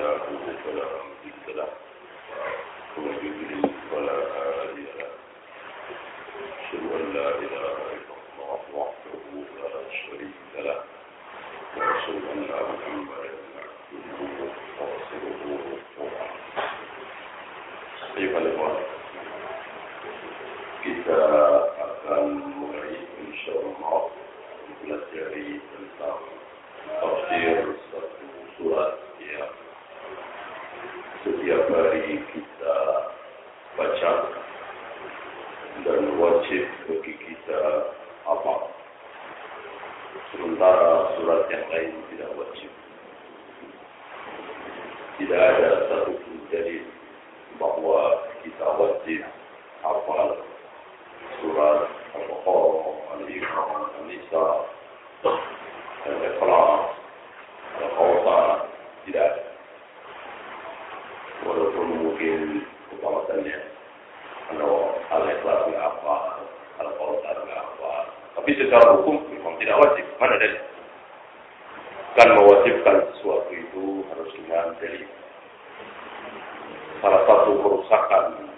الله فلا مضل له ومن يضلل Tapi secara hukum memang tidak wajib. Mana dari Kan mewajibkan sesuatu itu harus dengan dalil. Salah satu kerusakan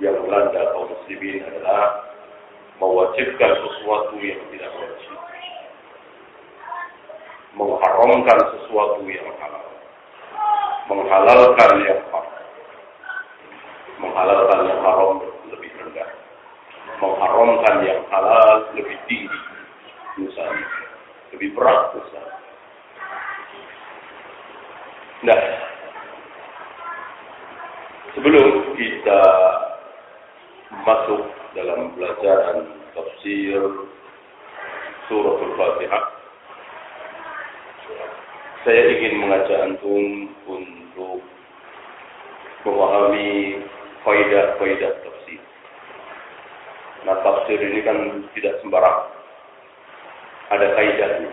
yang melanda kaum muslimin adalah mewajibkan sesuatu yang tidak wajib. Mengharamkan sesuatu yang halal. Menghalalkan yang haram. Menghalalkan yang haram lebih rendah. Mengharamkan yang halal lebih tinggi. Misalnya. Lebih berat misalnya. Nah, sebelum kita masuk dalam pelajaran tafsir surah Al-Fatihah. Saya ingin mengajak antum untuk memahami faidah-faidah tafsir. Nah, tafsir ini kan tidak sembarang. Ada kaidahnya.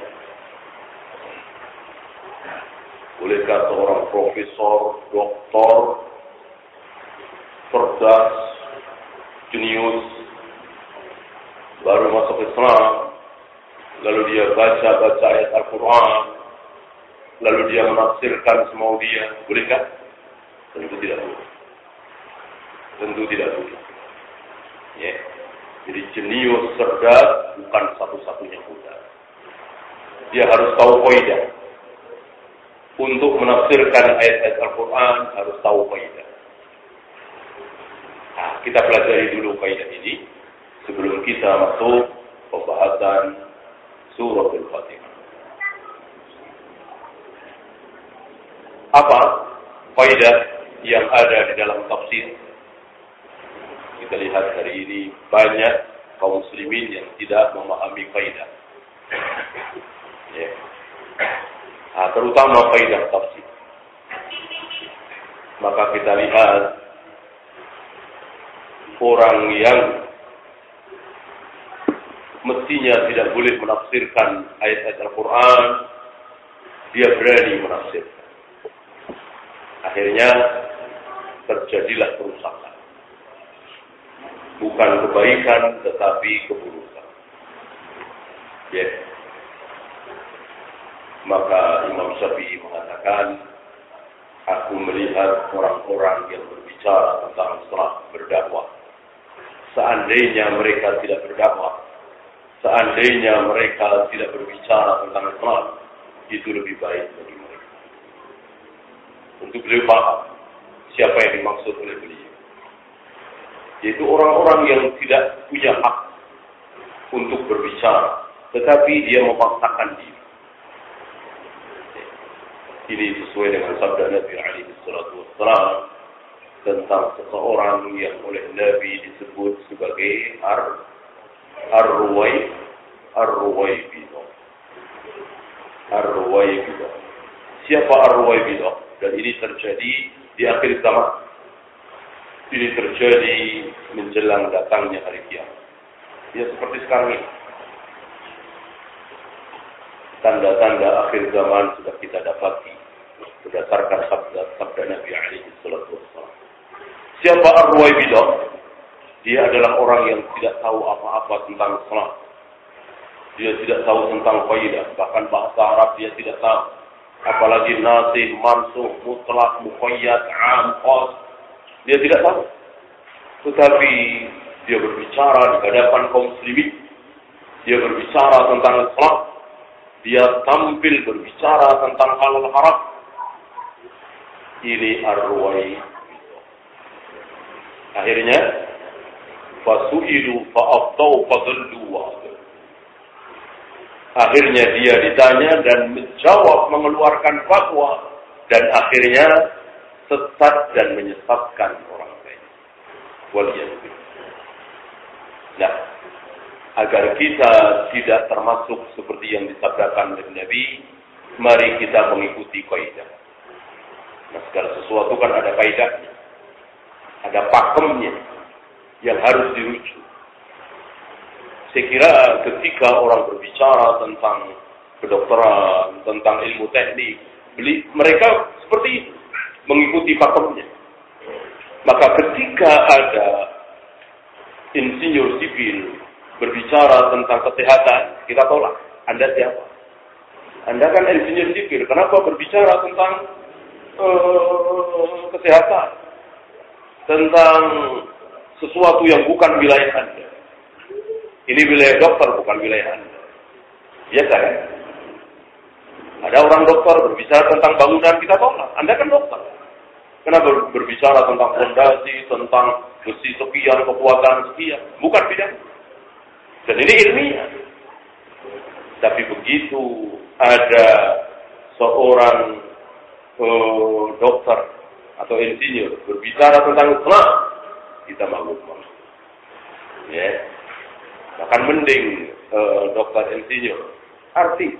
Bolehkah seorang profesor, doktor, cerdas, jenius, baru masuk Islam, lalu dia baca-baca ayat Al-Quran, lalu dia menafsirkan semau dia, bolehkah? Tentu tidak boleh. Tentu tidak boleh. Ya. Jadi jenius cerdas bukan satu-satunya mudah. Dia harus tahu kaidah. Untuk menafsirkan ayat-ayat Al-Quran harus tahu kaidah. Nah, kita pelajari dulu kaidah ini sebelum kita masuk pembahasan surah Al-Fatihah. Apa kaidah yang ada di dalam tafsir? Kita lihat hari ini banyak kaum muslimin yang tidak memahami kaidah. Ya. Nah, terutama kaidah tafsir. Maka kita lihat orang yang mestinya tidak boleh menafsirkan ayat-ayat Al-Quran, dia berani menafsirkan. Akhirnya terjadilah kerusakan. Bukan kebaikan, tetapi keburukan. Ya. Yeah. Maka Imam Syafi'i mengatakan, aku melihat orang-orang yang berbicara tentang setelah berdakwah. Seandainya mereka tidak berdakwah, seandainya mereka tidak berbicara tentang Islam, itu lebih baik bagi mereka. Untuk beliau paham siapa yang dimaksud oleh beliau. Yaitu orang-orang yang tidak punya hak untuk berbicara, tetapi dia memaksakan diri. Ini sesuai dengan sabda Nabi alaihi salatu wassalam tentang seseorang yang oleh Nabi disebut sebagai ar Ar-Ruwai Ar-Ruwaibidah Ar-Ruwaibidah Siapa Ar-Ruwaibidah? Dan ini terjadi di akhir zaman. Ini terjadi menjelang datangnya hari kiamat. Ya seperti sekarang ini. Tanda-tanda akhir zaman sudah kita dapati berdasarkan sabda sabda Nabi alaihi salatu. Siapa Ar-Ruwaibidah? Dia adalah orang yang tidak tahu apa-apa tentang Islam. Dia tidak tahu tentang faidah, bahkan bahasa Arab dia tidak tahu. apalagi nasih, mansuh, mutlak, muqayyad, am, qas. Dia tidak tahu. Tetapi dia berbicara di hadapan kaum muslimin. Dia berbicara tentang Islam. Dia tampil berbicara tentang halal haram. Ini arwai. Akhirnya, fasu'ilu fa'aftau fadallu Akhirnya dia ditanya dan menjawab mengeluarkan fatwa dan akhirnya sesat dan menyesatkan orang lain. Waliyahulillah. Nah, agar kita tidak termasuk seperti yang disabdakan oleh Nabi, mari kita mengikuti kaidah. Nah, segala sesuatu kan ada kaidahnya. Ada pakemnya yang harus dirujuk. Saya kira ketika orang berbicara tentang kedokteran, tentang ilmu teknik, beli, mereka seperti itu, mengikuti pakemnya. Maka ketika ada insinyur sipil berbicara tentang kesehatan, kita tolak. Anda siapa? Anda kan insinyur sipil, kenapa berbicara tentang uh, kesehatan? Tentang sesuatu yang bukan wilayah Anda. Ini wilayah dokter, bukan wilayah Anda. Biasa kan? Ada orang dokter berbicara tentang bangunan, kita tolak. Anda kan dokter. Kenapa berbicara tentang fondasi, tentang besi sekian, kekuatan sekian. Bukan bidang. Dan ini ilmiah. Tapi begitu ada seorang uh, dokter atau insinyur berbicara tentang Islam, kita malu Ya, Bahkan mending uh, dokter insinyur, artis.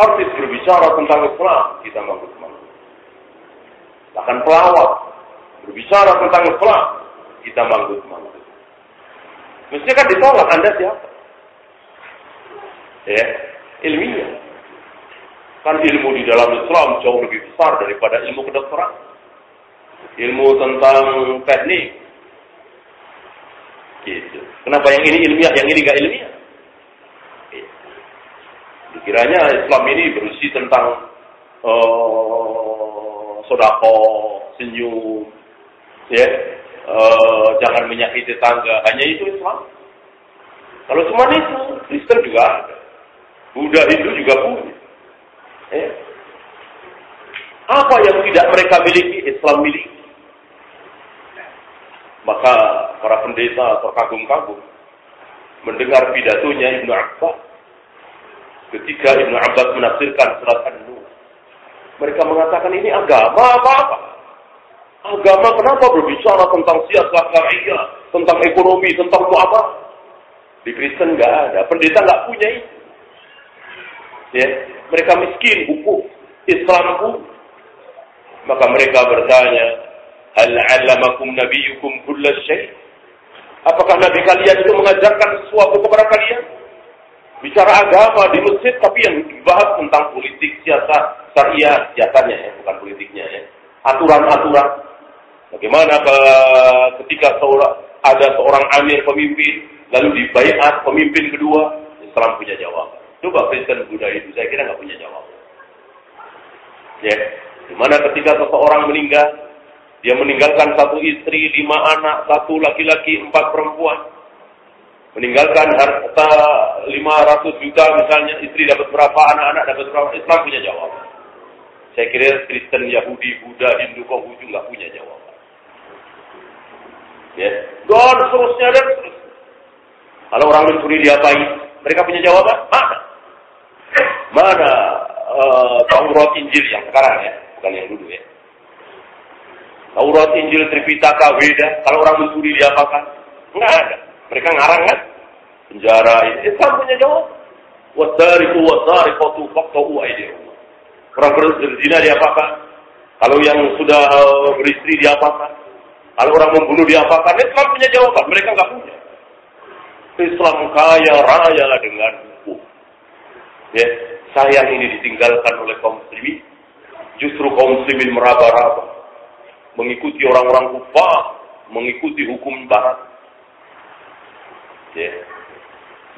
Artis berbicara tentang Islam, kita manggut-manggut. Bahkan pelawak berbicara tentang Islam, kita manggut-manggut. Mestinya kan ditolak, Anda siapa? Ya, ilmiah. Kan ilmu di dalam Islam jauh lebih besar daripada ilmu kedokteran. Ilmu tentang teknik, Gitu. Kenapa yang ini ilmiah, yang ini gak ilmiah? Gitu. Dikiranya Islam ini berisi tentang uh, sodako, senyum, ya, uh, jangan menyakiti tangga. Hanya itu Islam. Kalau cuma itu, Kristen juga ada. Buddha Hindu juga punya. Ya. Apa yang tidak mereka miliki, Islam miliki. Maka para pendeta terkagum-kagum mendengar pidatonya Ibnu Abbas. Ketika Ibnu Abbas menafsirkan surat An-Nur, mereka mengatakan ini agama apa-apa. Agama kenapa berbicara tentang siasat syariah, tentang ekonomi, tentang apa? Di Kristen nggak ada, pendeta nggak punya itu. Ya, mereka miskin, buku Islam buku. Maka mereka bertanya, Hal 'allamakum nabiyyukum kulla syai'? Apakah nabi kalian itu mengajarkan sesuatu kepada kalian? Bicara agama di masjid tapi yang dibahas tentang politik, siasat, syariah, siasatnya ya, bukan politiknya ya. Aturan-aturan. Bagaimana ketika seorang, ada seorang amir pemimpin, lalu dibaiat pemimpin kedua, Islam punya jawaban. Coba Kristen Buddha itu, saya kira nggak punya jawaban. Ya, di mana ketika seseorang meninggal, dia meninggalkan satu istri, lima anak, satu laki-laki, empat perempuan. Meninggalkan harta 500 juta misalnya, istri dapat berapa, anak-anak dapat berapa. Islam punya jawaban. Saya kira Kristen, Yahudi, Buddha, Hindu, Konghucu nggak punya jawaban. Ya, dan seterusnya dan seterusnya. Kalau orang mencuri diapain? Mereka punya jawaban? Mana? Mana uh, Taurat Injil yang sekarang ya, bukan yang dulu ya. Taurat, Injil, Tripitaka, Weda. Kalau orang mencuri diapakan? Enggak ada. Mereka ngarang kan? Penjara. Islam punya jawab. Wasariku wasariqatu faqta'u aydihum. Orang berzina diapakan? Kalau yang sudah uh, beristri diapakan? Kalau orang membunuh diapakan? Islam punya jawaban. Mereka nggak punya. Islam kaya raya dengan hukum. Ya, sayang ini ditinggalkan oleh kaum muslimin. Justru kaum muslimin meraba-raba mengikuti orang-orang kufar, mengikuti hukum barat. Ya.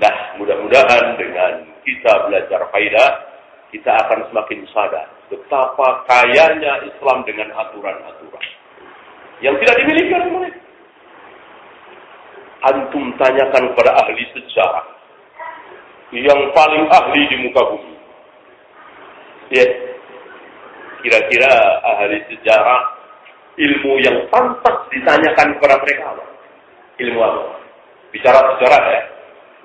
Nah, mudah-mudahan dengan kita belajar faidah, kita akan semakin sadar betapa kayanya Islam dengan aturan-aturan yang tidak dimiliki oleh mereka. Antum tanyakan kepada ahli sejarah yang paling ahli di muka bumi. Ya, kira-kira ahli sejarah ilmu yang pantas ditanyakan kepada mereka apa? Ilmu apa? Bicara sejarah ya,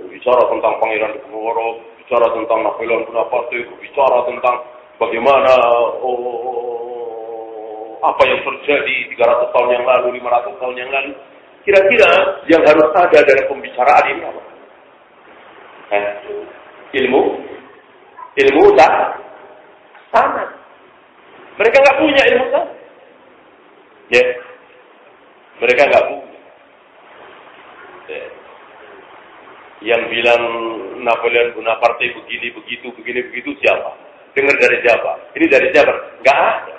bicara tentang Pangeran Diponegoro, bicara tentang Napoleon Bonaparte, bicara tentang bagaimana oh, apa yang terjadi 300 tahun yang lalu, 500 tahun yang lalu. Kira-kira yang harus ada dalam pembicaraan ini apa? Eh, ilmu, ilmu tak sana. Mereka nggak punya ilmu sana. Ya, yeah. mereka nggak punya. Yeah yang bilang Napoleon Bonaparte begini, begitu, begini, begitu siapa? Dengar dari siapa? Ini dari siapa? Gak ada.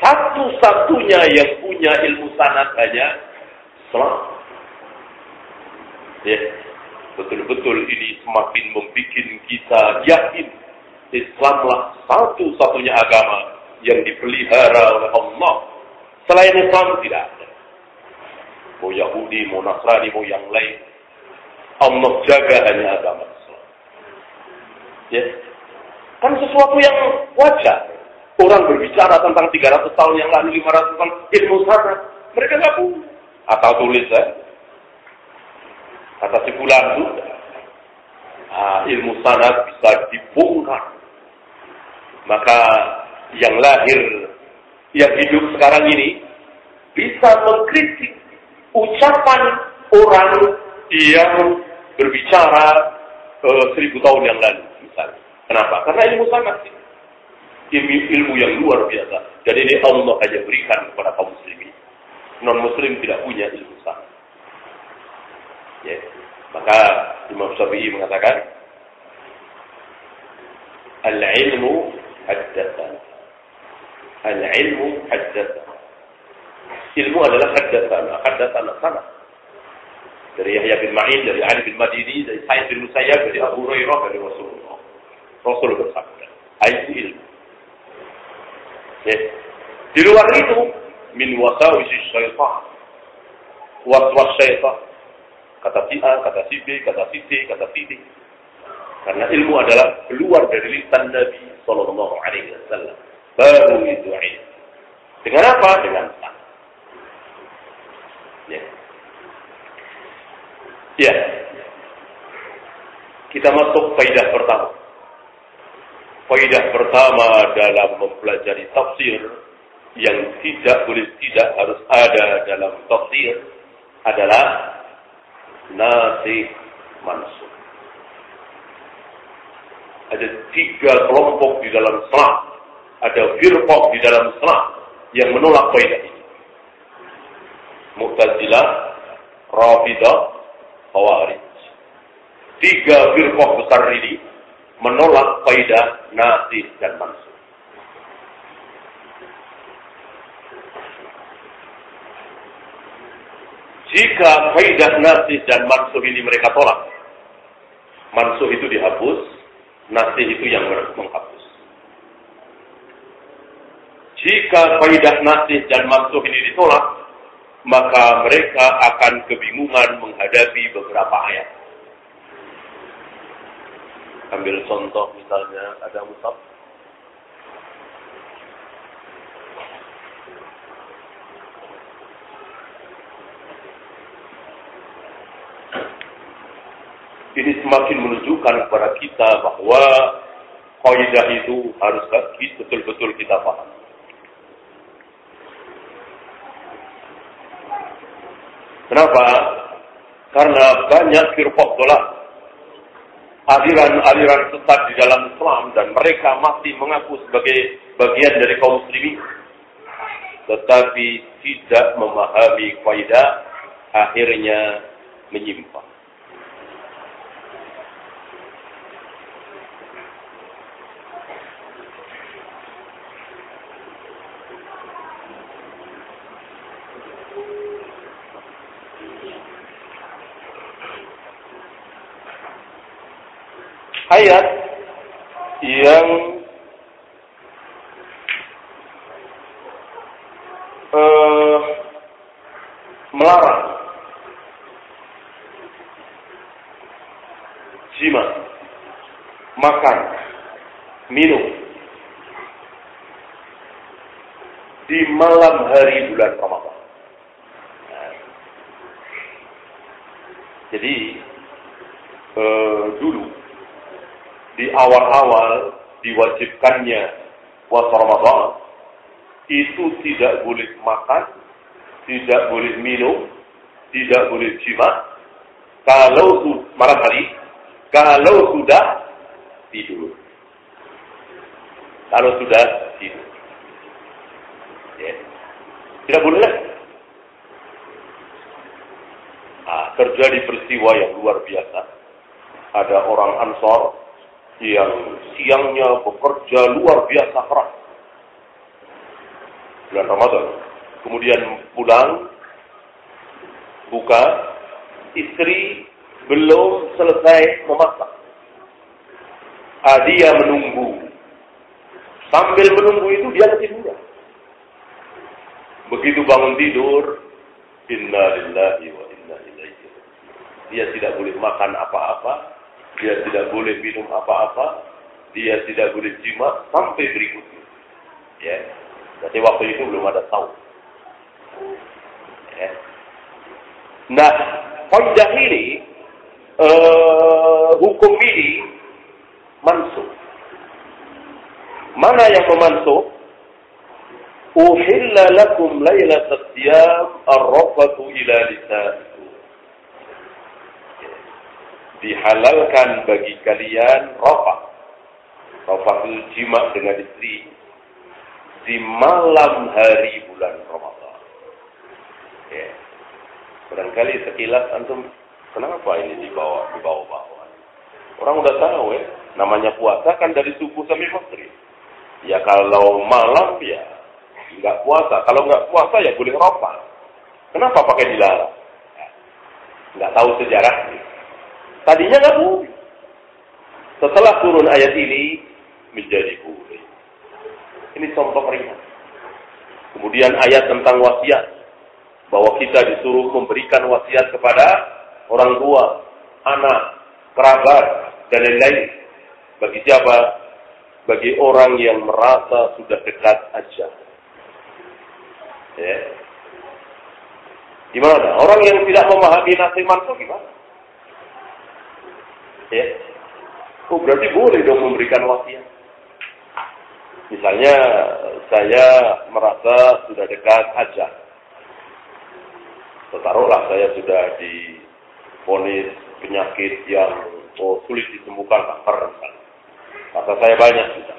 Satu-satunya yang punya ilmu sanat hanya Islam. Ya, betul-betul ini semakin membuat kita yakin Islamlah satu-satunya agama yang dipelihara oleh Allah. Selain Islam tidak ada. Mau Yahudi, mau Nasrani, mau yang lain Allah jaga hanya agama Islam. Ya. Kan sesuatu yang wajar. Orang berbicara tentang 300 tahun yang lalu, 500 tahun, ilmu sana. Mereka nggak punya. Atau tulis ya. Kata si bulan sudah. Nah, ilmu sana bisa dibongkar. Maka yang lahir, yang hidup sekarang ini, bisa mengkritik ucapan orang yang berbicara uh, seribu tahun yang lalu misalnya. Kenapa? Karena ilmu sangat ilmu, ilmu yang luar biasa. Dan ini Allah hanya berikan kepada kaum muslimin. Non muslim tidak punya ilmu sangat. Ya. Maka Imam Syafi'i mengatakan Al-ilmu haddatsan. Al-ilmu haddatsan. Ilmu adalah haddatsan. Haddatsan sangat dari Yahya bin Ma'in, dari Ali bin Madini, dari Said bin Musayyab, dari Abu Hurairah, dari Rasulullah. Rasul bersabda, itu ilmu. Ya. Di luar itu, min wasawisi syaitan. Waswas syaitan. Kata si A, kata si B, kata si C, kata si D. Karena ilmu adalah keluar dari lisan Nabi Sallallahu Alaihi Wasallam. Baru itu. Dengan apa? Dengan sana. Ya. Ya. Kita masuk faidah pertama. Faidah pertama dalam mempelajari tafsir yang tidak boleh tidak harus ada dalam tafsir adalah nasi mansub. Ada tiga kelompok di dalam Islam, ada firqah di dalam Islam yang menolak faidah ini. Mu'tazilah, Rafidah, Khawarij. Tiga firqah besar ini menolak faidah nasih dan mansur. Jika faidah nasih dan mansur ini mereka tolak, mansur itu dihapus, nasih itu yang menghapus. Jika faidah nasih dan mansur ini ditolak, maka mereka akan kebingungan menghadapi beberapa ayat. Ambil contoh misalnya ada musab. Ini semakin menunjukkan kepada kita bahwa kaidah itu harus betul-betul kita paham. Kenapa? Karena banyak firqah dolar. Aliran-aliran sesat di dalam Islam dan mereka masih mengaku sebagai bagian dari kaum muslimin. Tetapi tidak memahami kaidah akhirnya menyimpang. Ayat yang uh, melarang jima, makan, minum di malam hari bulan Ramadan. Jadi eh, dulu di awal-awal diwajibkannya puasa Ramadan itu tidak boleh makan, tidak boleh minum, tidak boleh jima. Kalau malam hari, kalau sudah tidur. Kalau sudah tidur. Ya. Tidak boleh. Nah, terjadi peristiwa yang luar biasa. Ada orang Ansor yang siangnya bekerja luar biasa keras bulan Ramadan. Kemudian pulang, buka, istri belum selesai memasak. Ah, dia menunggu. Sambil menunggu itu dia tidur. Begitu bangun tidur, inna lillahi wa inna ilaihi. Dia tidak boleh makan apa-apa, dia tidak boleh minum apa-apa, dia tidak boleh jima sampai berikutnya. Ya, Berarti waktu itu belum ada tahu. Ya. Nah, kaidah ini uh, hukum ini mansuh. Mana yang memansuh? Uhilla lakum laylatat siyam ar-rafatu ila lisanikum. Dihalalkan bagi kalian rafah. Rafah itu jima dengan istri di malam hari bulan Ramadan. Ya. Barangkali sekilas antum kenapa ini dibawa dibawa bawa Orang udah tahu ya, namanya puasa kan dari subuh sampai maghrib. Ya kalau malam ya nggak puasa. Kalau nggak puasa ya boleh ropa. Kenapa pakai dilarang? Nggak tahu sejarah. Tadinya nggak boleh. Setelah turun ayat ini menjadi boleh. Ini contoh ringan. Kemudian ayat tentang wasiat. Bahwa kita disuruh memberikan wasiat kepada orang tua, anak, kerabat, dan lain-lain. Bagi siapa? Bagi orang yang merasa sudah dekat aja. Ya. Gimana? Orang yang tidak memahami nasi mansuh gimana? Ya. Oh berarti boleh dong memberikan wasiat. Misalnya saya merasa sudah dekat ajal. Setaruhlah saya sudah difonis penyakit yang oh, sulit disembuhkan kanker Maka saya banyak sudah.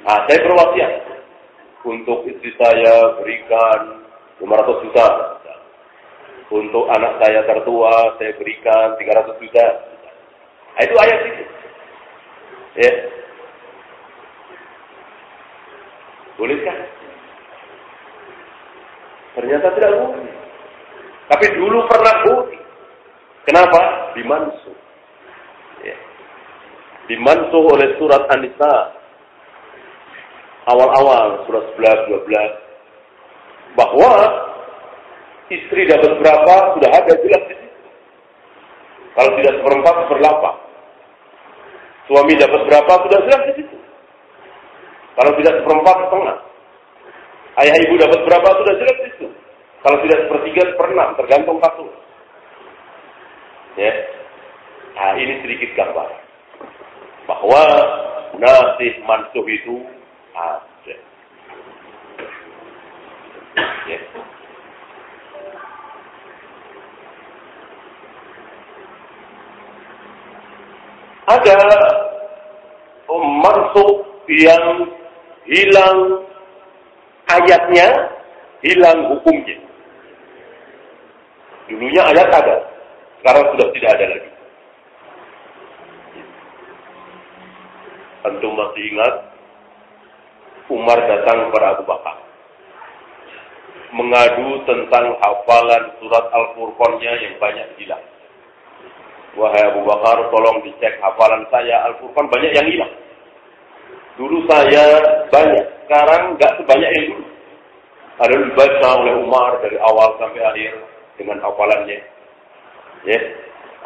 Nah, saya berwasiat untuk istri saya berikan 500 juta. Untuk anak saya tertua saya berikan 300 juta. Nah, itu ayat itu. Ya, Bolehkah? Ternyata tidak boleh. Tapi dulu pernah boleh. Kenapa? Dimansuh. Ya. Dimansuh oleh surat An-Nisa. Awal-awal surat 11, 12. Bahwa istri dapat berapa sudah ada jelas di situ. Kalau tidak seperempat, seperlapan. Suami dapat berapa sudah jelas di situ. Kalau tidak seperempat, setengah. Ayah ibu dapat berapa sudah jelas itu. Kalau tidak sepertiga, seperenam, tergantung kasus. Ya. Nah, ini sedikit gambar. Bahwa nasih mansuh itu ada. Ya. Ada mansuh yang hilang ayatnya, hilang hukumnya. Dulunya ayat ada, sekarang sudah tidak ada lagi. Tentu masih ingat, Umar datang kepada Abu Bakar. Mengadu tentang hafalan surat Al-Furqannya yang banyak hilang. Wahai Abu Bakar, tolong dicek hafalan saya Al-Furqan banyak yang hilang. Dulu saya banyak, sekarang nggak sebanyak yang dulu. Ada dibaca oleh Umar dari awal sampai akhir dengan hafalannya. Ya,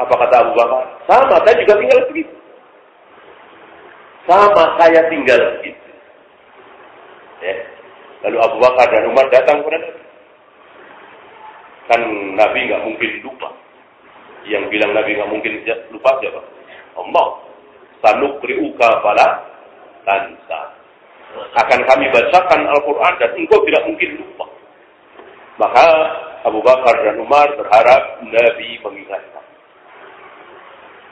apa kata Abu Bakar? Sama, saya juga tinggal begitu. Sama, saya tinggal begitu. Ya. Lalu Abu Bakar dan Umar datang kepada Nabi. Kan Nabi nggak mungkin lupa. Yang bilang Nabi nggak mungkin lupa siapa? Allah. Sanukri'uka fala tansa. Akan kami bacakan Al-Quran dan engkau tidak mungkin lupa. Maka Abu Bakar dan Umar berharap Nabi mengingatkan.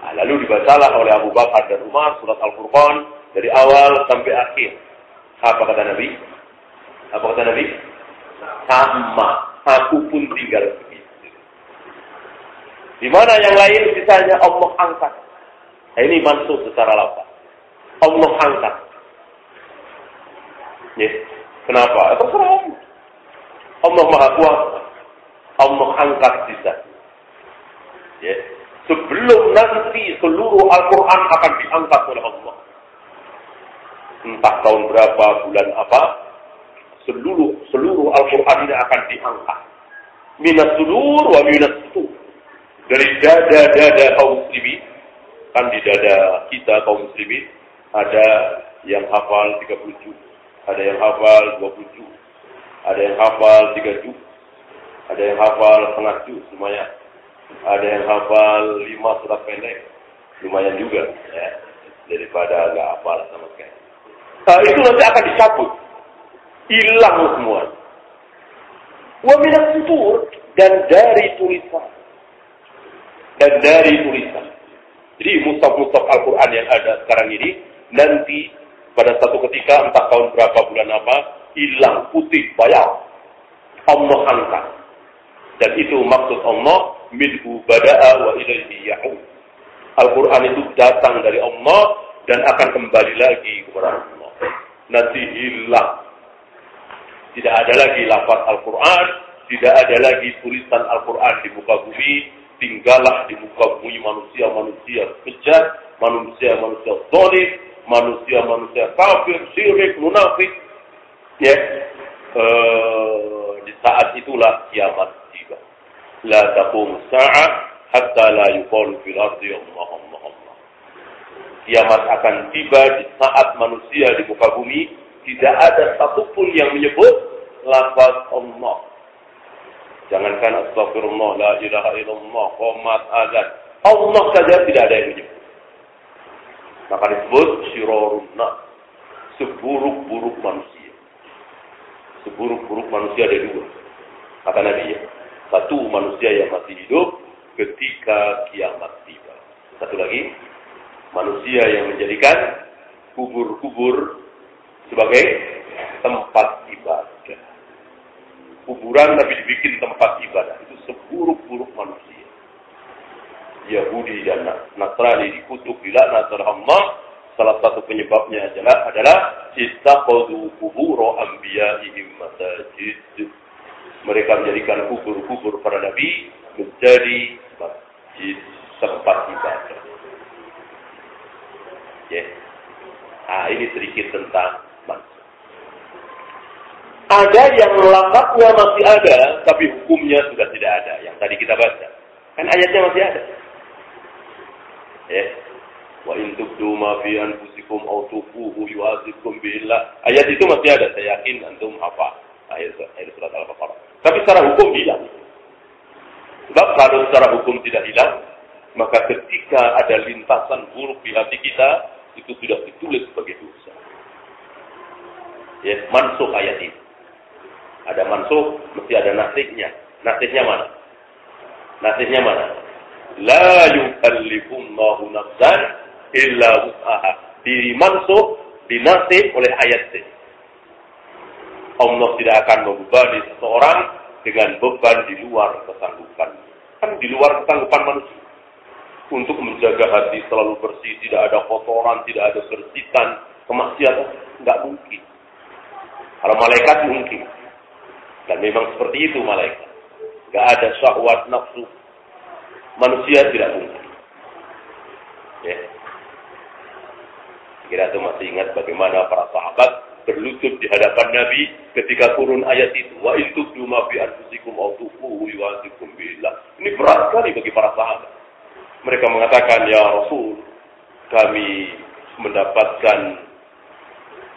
Nah, lalu dibacalah oleh Abu Bakar dan Umar surat Al-Furqan dari awal sampai akhir. Apa kata Nabi? Apa kata Nabi? Sama, aku pun tinggal. Di mana yang lain misalnya Allah angkat. Nah, ini masuk secara lafaz. Allah angkat. Ya. Kenapa? Terserah Allah. Maha Kuasa. Allah angkat sisa. Ya. Sebelum nanti seluruh Al-Quran akan diangkat oleh Allah. Entah tahun berapa, bulan apa, seluruh seluruh Al-Quran ini akan diangkat. Minas sudur wa minas. Dari dada-dada kaum muslimin, kan di dada kita kaum muslimin, ada yang hafal 30 juz, ada yang hafal 20 juz, ada yang hafal 3 juz, ada yang hafal setengah juz, lumayan. Ada yang hafal 5 surat pendek, lumayan juga, ya. Daripada nggak hafal sama sekali. Nah, itu nanti akan dicabut hilang semua. Wa minat sutur dan dari tulisan. Dan dari tulisan. Jadi mustaf-mustaf Al-Quran yang ada sekarang ini, nanti pada satu ketika, entah tahun berapa, bulan apa, hilang, putih, bayar. Allah angkat. Dan itu maksud Allah, minhu bada'a wa ilaihi ya'ud. Al-Quran itu datang dari Allah dan akan kembali lagi kepada Allah. Nanti hilang tidak ada lagi lafaz Al-Quran, tidak ada lagi tulisan Al-Quran di muka bumi, tinggallah di muka bumi manusia-manusia kejat, manusia-manusia zolim, manusia-manusia kafir, syirik, munafik. Ya, uh, di saat itulah kiamat tiba. La taqum sa'ah hatta la yuqalu fil ardi Allah Allah Allah. Kiamat akan tiba di saat manusia di muka bumi tidak ada satupun yang menyebut lafaz Allah. Jangankan astagfirullah, la ilaha illallah, qomat azan. Allah saja tidak ada yang menyebut. Maka disebut syirorun Seburuk-buruk manusia. Seburuk-buruk manusia ada dua. Kata Nabi ya. Satu manusia yang masih hidup ketika kiamat tiba. Satu lagi, manusia yang menjadikan kubur-kubur sebagai tempat ibadah. Kuburan tapi dibikin tempat ibadah. Itu seburuk-buruk manusia. Yahudi dan Nasrani dikutuk dilaknat oleh Allah. Salah satu penyebabnya adalah adalah ittaqadu kuburo anbiya'ihim masajid. Mereka menjadikan kubur-kubur para nabi menjadi masjid tempat ibadah. Ya. Yeah. Nah, ini sedikit tentang ada yang lafaznya masih ada, tapi hukumnya sudah tidak ada. Yang tadi kita baca. Kan ayatnya masih ada. Ya. Wa in tubdu ma fi anfusikum aw tufuhu yu'adzibkum billah. Ayat itu masih ada, saya yakin antum apa ayat, ayat surat Al-Baqarah. Tapi secara hukum hilang. Sebab kalau secara hukum tidak hilang, maka ketika ada lintasan buruk di hati kita, itu sudah ditulis sebagai dosa. Ya, mansuh ayat itu. Ada mansuh, mesti ada nasihnya. Nasihnya mana? Nasihnya mana? La yukallifullahu nafsan illa wus'aha. Dimansuh, dinasih oleh ayat ini. Allah tidak akan membebani seseorang dengan beban di luar kesanggupan. Kan di luar kesanggupan manusia. Untuk menjaga hati selalu bersih, tidak ada kotoran, tidak ada kersitan, kemaksiatan, nggak mungkin. Kalau malaikat mungkin. Dan memang seperti itu malaikat. Gak ada syahwat nafsu. Manusia tidak mungkin. Ya. Kira itu masih ingat bagaimana para sahabat berlutut di hadapan Nabi ketika turun ayat itu. Wa itu ma fi anfusikum aw tufuhu yu'adzikum billah. Ini berat sekali bagi para sahabat. Mereka mengatakan, "Ya Rasul, kami mendapatkan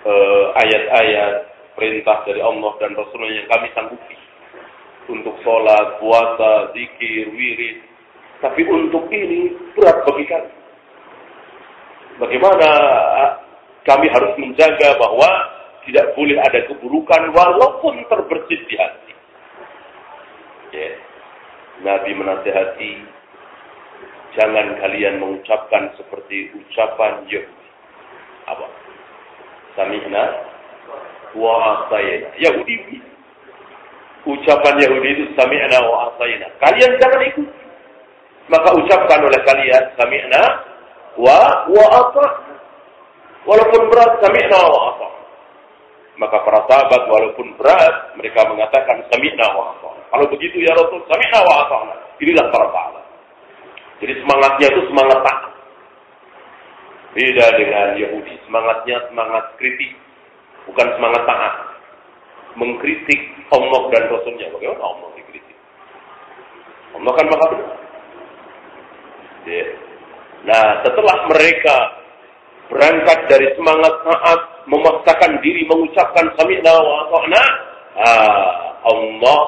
uh, ayat-ayat perintah dari Allah dan Rasulnya yang kami sanggupi untuk sholat, puasa, zikir, wirid. Tapi untuk ini berat bagi kami. Bagaimana kami harus menjaga bahwa tidak boleh ada keburukan walaupun terbersit di hati. Ya. Nabi menasehati, jangan kalian mengucapkan seperti ucapan Yahudi. Apa? Samihna wa asayna. Yahudi ucapan Yahudi itu sami'na wa asayna. Kalian jangan ikut. Maka ucapkan oleh kalian sami'na wa wa ata. Walaupun berat sami'na wa ata. Maka para sahabat walaupun berat mereka mengatakan sami'na wa ata. Kalau begitu ya Rasul sami'na wa ata. Inilah para sahabat. Jadi semangatnya itu semangat tak. Beda dengan Yahudi. Semangatnya semangat kritik. Bukan semangat taat mengkritik Allah dan Rasulnya. Bagaimana Allah dikritik? Allah kan maha. Ya. Nah, setelah mereka berangkat dari semangat taat, memaksakan diri mengucapkan sami'na wa ata'na, ah, Allah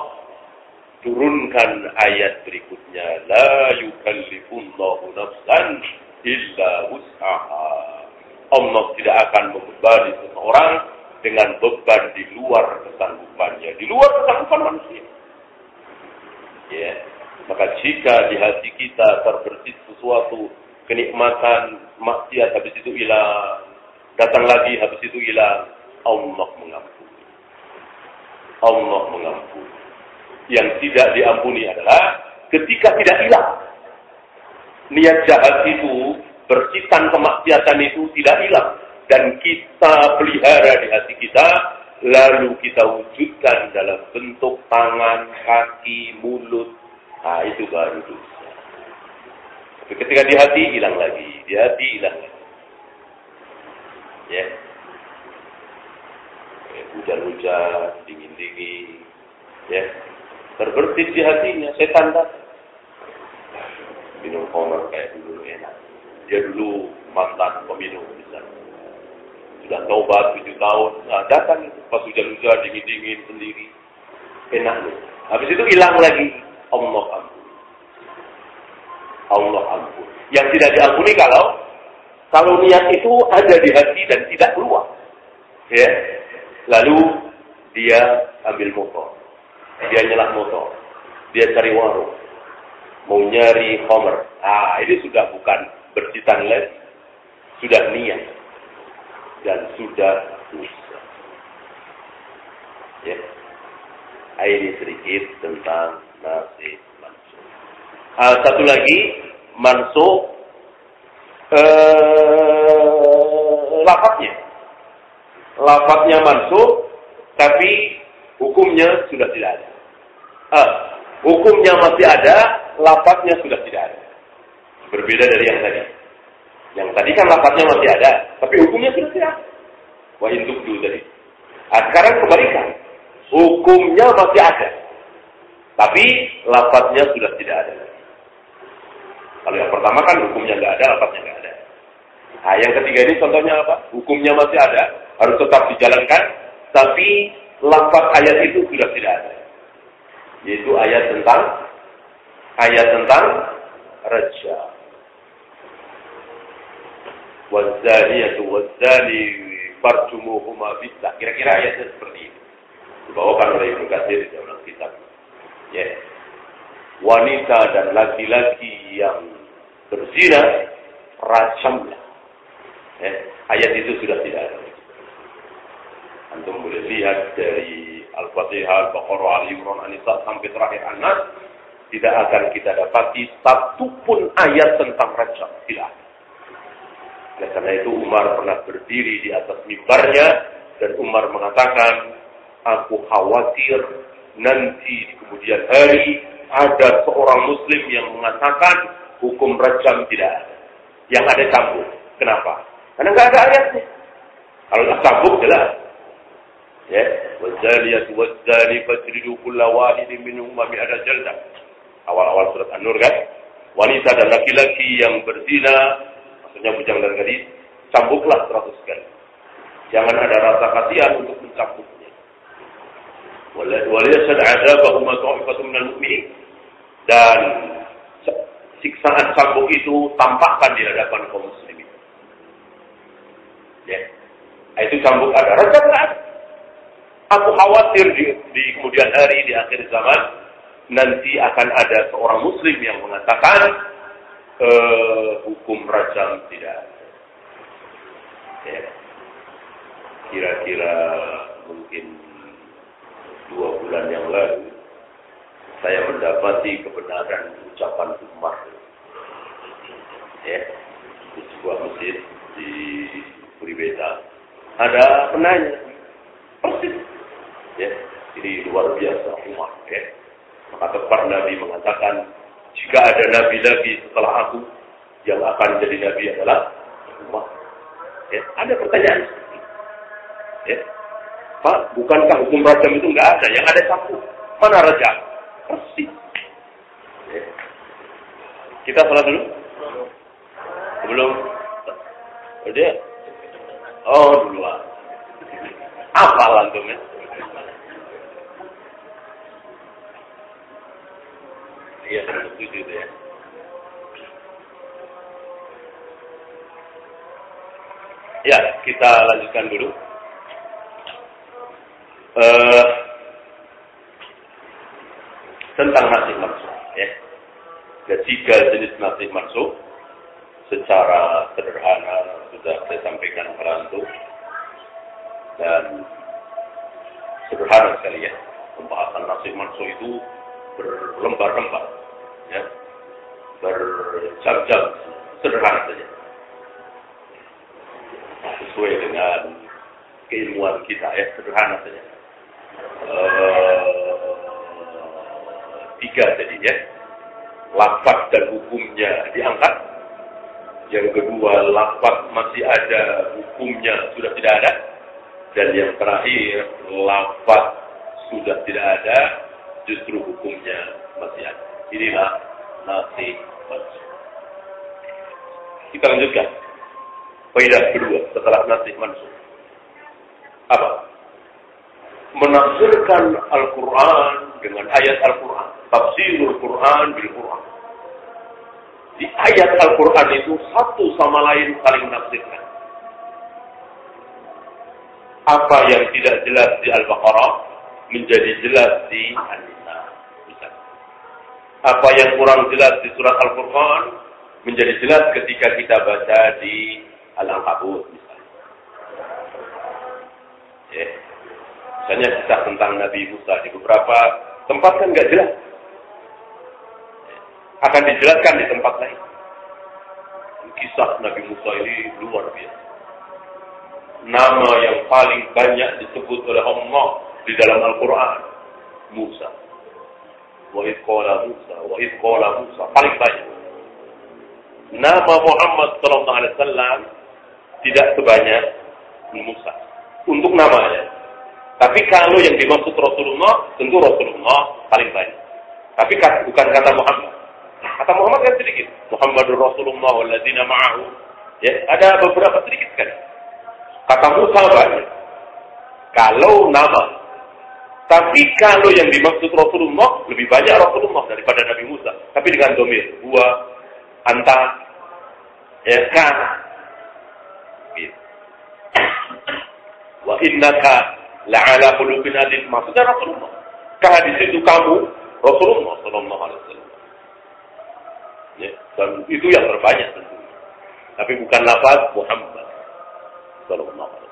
turunkan ayat berikutnya. La yukallifullahu nafsan illa wus'aha. Allah tidak akan membebani seseorang dengan beban di luar kesanggupannya, di luar kesanggupan manusia. Ya, maka jika di hati kita terbersit sesuatu kenikmatan maksiat habis itu hilang, datang lagi habis itu hilang, Allah mengampuni. Allah mengampuni. Yang tidak diampuni adalah ketika tidak hilang. Niat jahat itu, bersitan kemaksiatan itu tidak hilang dan kita pelihara di hati kita, lalu kita wujudkan dalam bentuk tangan, kaki, mulut. Nah, itu baru dosa. Tapi ketika di hati, hilang lagi. Di hati, hilang lagi. Ya. hujan-hujan, dingin-dingin. Ya. Terbertit di hatinya, setan datang. Minum komer kayak dulu enak. Dia dulu mantan peminum misalnya sudah tobat tujuh tahun, nah, datang pas hujan-hujan dingin-dingin sendiri, enak loh. Habis itu hilang lagi, Allah ampun. Allah ampun. Yang tidak diampuni kalau kalau niat itu ada di hati dan tidak keluar. Ya. Lalu dia ambil motor. Dia nyelah motor. Dia cari warung. Mau nyari homer. Ah, ini sudah bukan bercitan lagi. Sudah niat dan sudah dosa. Ya. Ini sedikit tentang nasib mansuh. Uh, satu lagi, mansuh uh, lapatnya. Lapatnya mansuh, tapi hukumnya sudah tidak ada. Uh, hukumnya masih ada, lapatnya sudah tidak ada. Berbeda dari yang tadi. Yang tadi kan lapatnya masih ada, tapi hukumnya sudah tidak. Wah itu dulu tadi. Nah, sekarang kebalikan. Hukumnya masih ada. Tapi lapatnya sudah tidak ada. Kalau yang pertama kan hukumnya nggak ada, lapatnya nggak ada. Nah, yang ketiga ini contohnya apa? Hukumnya masih ada, harus tetap dijalankan, tapi lapat ayat itu sudah tidak ada. Yaitu ayat tentang ayat tentang raja wazaniyatu wazani farjumuhuma billah. Kira-kira ayatnya seperti ini. Dibawakan oleh Ibnu Katsir di dalam kitab. Ya. Wanita dan laki-laki yang berzina rajamlah. Ya. Ayat itu sudah tidak ada. Antum boleh lihat dari Al-Fatihah, Al-Baqarah, Al-Imran, An-Nisa sampai terakhir An-Nas tidak akan kita dapati satu pun ayat tentang rajam. Tidak oleh karena itu Umar pernah berdiri di atas mimbarnya dan Umar mengatakan, aku khawatir nanti di kemudian hari ada seorang muslim yang mengatakan hukum rajam tidak ada. Yang ada campur. Kenapa? Karena nggak ada ayatnya. Kalau nggak cambuk jelas. Ya, wazaliyat wazali fajridu kulla wahidin minhum ada jaldah. Awal-awal surat An-Nur kan? Wanita dan laki-laki yang berzina, maksudnya bujang dan gadis, cambuklah seratus kali. Jangan ada rasa kasihan untuk mencambuknya. Waliyasad adabahum ta'ifatum minal mu'minin. Dan siksaan cambuk itu tampakkan di hadapan kaum muslimin. Ya. Itu cambuk ada. Raja berat. Aku khawatir di, di kemudian hari, di akhir zaman, nanti akan ada seorang muslim yang mengatakan uh, hukum rajam tidak Ya. Kira-kira mungkin dua bulan yang lalu, saya mendapati kebenaran ucapan Umar. Ya, di sebuah masjid di Puribeta. Ada penanya, persis. Ya, ini luar biasa Umar. Ya. Maka tepat Nabi mengatakan, jika ada nabi lagi setelah aku, yang akan jadi nabi adalah Umar. Ya, ada pertanyaan Ya. Pak, bukankah hukum rajam itu nggak ada? Yang ada satu. Mana raja? Persis. Ya. Kita salah dulu? Sebelum? Udah? Oh, duluan. Apa lantum setuju itu ya. Ya, kita lanjutkan dulu. Uh, tentang nasi masuk. Ya. Ada tiga jenis nasi masuk. Secara sederhana sudah saya sampaikan merantu. Dan sederhana sekali ya. Pembahasan nasi masuk itu berlembar-lembar. Ya. Berjam-jam. Sederhana saja sesuai dengan keilmuan kita ya sederhana saja. Uh, tiga ya lafaz dan hukumnya diangkat. Yang kedua, lafaz masih ada, hukumnya sudah tidak ada. Dan yang terakhir, lafaz sudah tidak ada, justru hukumnya masih ada. Inilah nasi Kita lanjutkan. Faidah kedua setelah nasih mansur. Apa? Menafsirkan Al-Quran dengan ayat Al-Quran. Tafsirul Quran bil Quran. Di ayat Al-Quran itu satu sama lain saling menafsirkan. Apa yang tidak jelas di Al-Baqarah menjadi jelas di An-Nisa. Apa yang kurang jelas di surat Al-Quran menjadi jelas ketika kita baca di Al-Ankabut misalnya. Ya. Misalnya kisah tentang Nabi Musa di beberapa tempat kan nggak jelas. Ya. Akan dijelaskan di tempat lain. Kisah Nabi Musa ini luar biasa. Nama yang paling banyak disebut oleh Allah di dalam Al-Quran. Musa. Wa Musa. Wa Musa. Paling banyak. Nama Muhammad Sallallahu Alaihi Wasallam tidak sebanyak Musa. Untuk namanya. Tapi kalau yang dimaksud Rasulullah, tentu Rasulullah paling banyak. Tapi bukan kata Muhammad. Kata Muhammad kan sedikit. Muhammadur Rasulullah walladzina ma'ahu. Ya, ada beberapa sedikit kan. Kata Musa banyak. Kalau nama. Tapi kalau yang dimaksud Rasulullah, lebih banyak Rasulullah daripada Nabi Musa. Tapi dengan domir. Dua, anta, ya, kan, Wa innaka la'ala khuluqin adil. Maksudnya Rasulullah. Karena di situ kamu Rasulullah sallallahu alaihi wasallam. Ya, dan itu yang terbanyak tentu. Tapi bukan lafaz Muhammad sallallahu alaihi wasallam.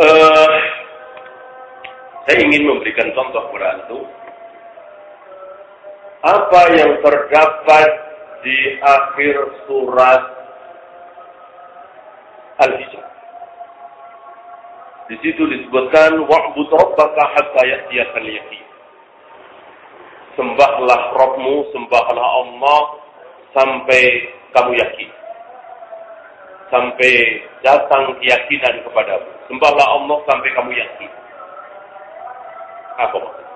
Uh, saya ingin memberikan contoh antum apa yang terdapat di akhir surat Al-Hijr. Di situ disebutkan wa'bud rabbaka hatta ya'tiyakal yaqin. Sembahlah Robmu, sembahlah Allah sampai kamu yakin. Sampai datang keyakinan kepadamu. Sembahlah Allah sampai kamu yakin. Apa maksudnya?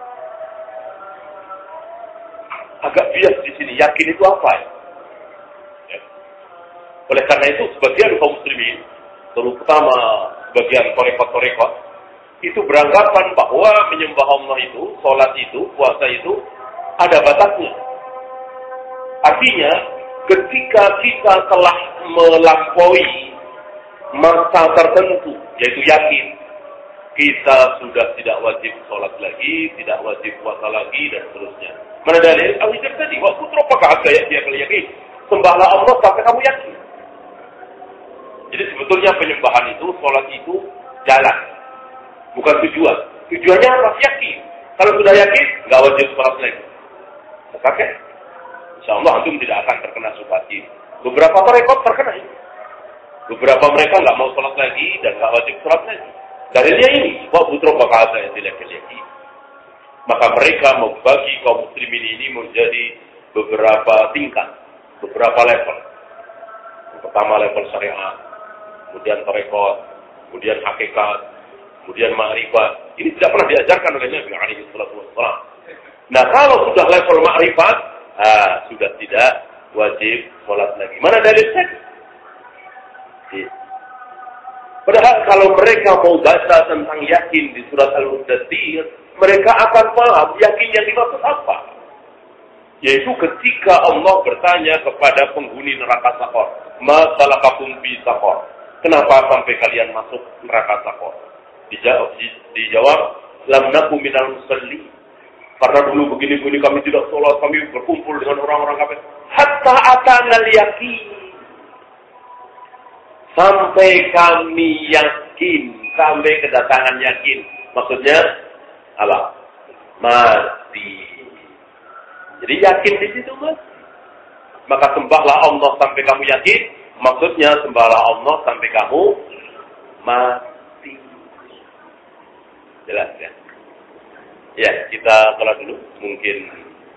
Agak bias di sini. Yakin itu apa ya? ya. Oleh karena itu, sebagian kaum muslimin, terutama sebagian torekot-torekot, itu beranggapan bahwa menyembah Allah itu, sholat itu, puasa itu, ada batasnya. Artinya, ketika kita telah melampaui masa tertentu, yaitu yakin, kita sudah tidak wajib sholat lagi, tidak wajib puasa lagi, dan seterusnya. Mana dalil? Al-Hijr tadi, waktu teropakah agak dia yakin. Sembahlah Allah sampai kamu yakin. Jadi sebetulnya penyembahan itu, sholat itu jalan. Bukan tujuan. Tujuannya apa? Yakin. Kalau sudah yakin, nggak wajib sholat lagi. Oke? Insya Allah antum tidak akan terkena subhat ini. Beberapa mereka terkena ini. Beberapa mereka nggak mau sholat lagi dan nggak wajib sholat lagi. Dalilnya ini, wa putro bakal yang tidak lagi. Maka mereka membagi kaum muslimin ini menjadi beberapa tingkat, beberapa level. Yang pertama level syariat, kemudian tarekat, kemudian hakikat, kemudian ma'rifat. Ini tidak pernah diajarkan oleh Nabi alaihi wasallam. Nah, kalau sudah level ma'rifat, ah, sudah tidak wajib sholat lagi. Mana dalil tadi? Padahal kalau mereka mau baca tentang yakin di surat Al-Mudathir, mereka akan paham yakin yang dimaksud apa. Yaitu ketika Allah bertanya kepada penghuni neraka Sakor, Masalakakum bi Sakor. Kenapa sampai kalian masuk neraka Sakor? Dijawab, dijawab lam naku minal. Karena dulu begini-begini kami tidak sholat, kami berkumpul dengan orang-orang kafir. Hatta atanal yakin sampai kami yakin, sampai kedatangan yakin. Maksudnya apa? Mati. Jadi yakin di situ mas. Maka sembahlah Allah sampai kamu yakin. Maksudnya sembahlah Allah sampai kamu mati. Jelas ya? Ya, kita sholat dulu. Mungkin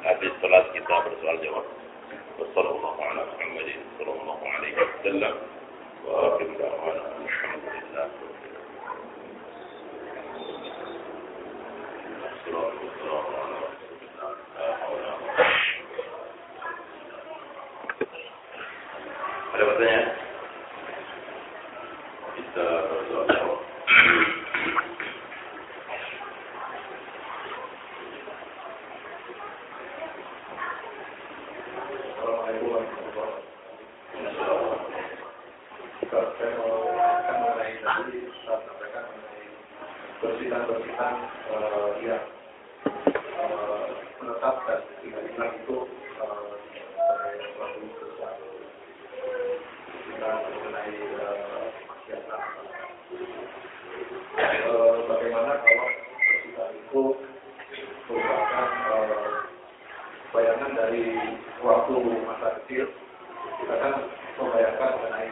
habis sholat kita bersoal jawab. Ada pertanyaan? Kita membayangkan mengenai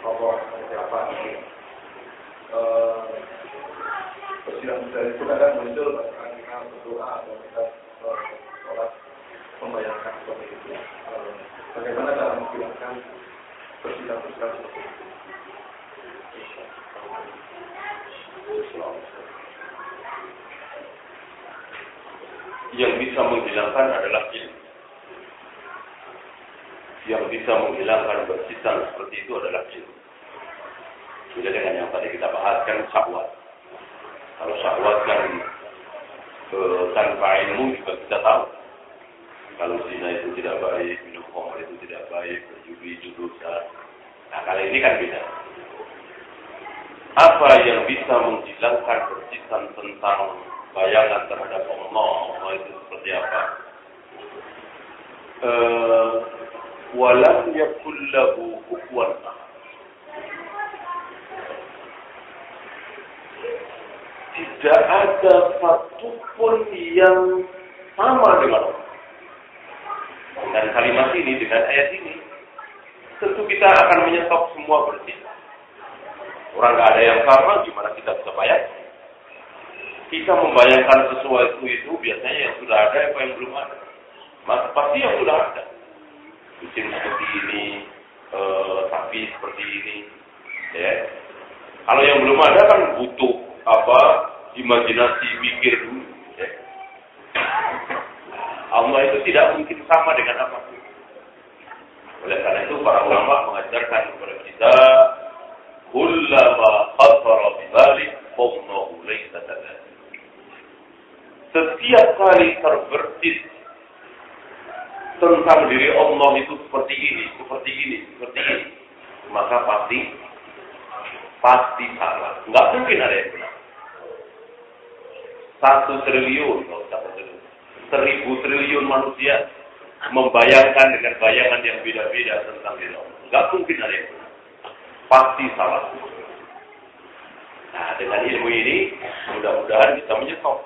apa uh, persidangan dari itu kadang muncul bahkan kita berdoa atau kita sholat membayangkan seperti itu. Bagaimana cara menghilangkan persidangan-persidangan seperti itu? Yang bisa menghilangkan adalah ilmu. Yang bisa menghilangkan bersisa seperti itu adalah ilmu. Sudah dengan yang tadi kita bahaskan syahwat kalau syahwat kan e, tanpa ilmu juga kita tahu. Kalau zina itu tidak baik, minum khamr itu tidak baik, berjudi itu dosa. Nah kali ini kan beda. Apa yang bisa menghilangkan persisan tentang bayangan terhadap Allah, Allah itu seperti apa? E, walam yakul lahu kufuwan tidak ada satupun yang sama dengan Allah. Dan kalimat ini dengan ayat ini, tentu kita akan menyetop semua bersih. Orang nggak ada yang sama, gimana kita bisa bayar? kita membayangkan sesuatu itu biasanya yang sudah ada apa yang belum ada. Maka pasti yang sudah ada. Kucing seperti ini, e, sapi seperti ini, ya. Kalau yang belum ada kan butuh apa imajinasi pikir dulu. Ya. Allah itu tidak mungkin sama dengan apa pun. Oleh karena itu para ulama mengajarkan kepada kita kullama khatara bibalik qawmahu laysa Setiap kali terbersit tentang diri Allah itu seperti ini, seperti ini, seperti ini, maka pasti pasti salah. Enggak mungkin ada yang benar. Satu triliun, satu triliun, seribu triliun manusia membayangkan dengan bayangan yang beda-beda tentang diri Allah. Enggak mungkin ada yang benar. Pasti salah. Nah, dengan ilmu ini, mudah-mudahan bisa menyetop.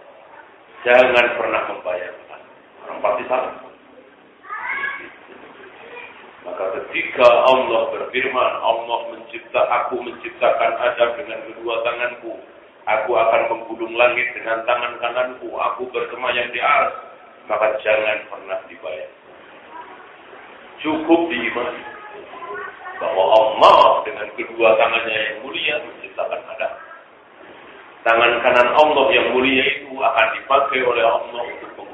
Jangan pernah membayangkan. Orang pasti salah. Maka ketika Allah berfirman, Allah mencipta, aku menciptakan Adam dengan kedua tanganku. Aku akan menggulung langit dengan tangan kananku. Aku bersemayam di atas. Maka jangan pernah dibayar. Cukup diimani bahwa Allah dengan kedua tangannya yang mulia menciptakan Adam. Tangan kanan Allah yang mulia itu akan dipakai oleh Allah untuk.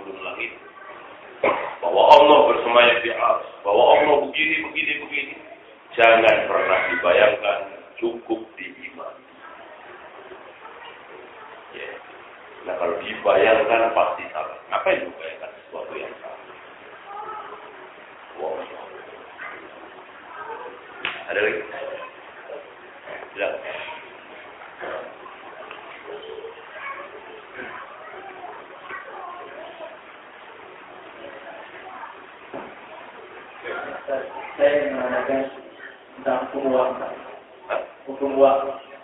Bahwa Allah bersemayam di atas. Bahwa Allah begini, begini, begini. Jangan pernah dibayangkan cukup diimani. Ya. Nah kalau dibayangkan pasti salah. Apa yang dibayangkan sesuatu yang salah? Wow. Ada lagi? Silakan. Saya mengadakan tentang hukum uang. Hukum uang.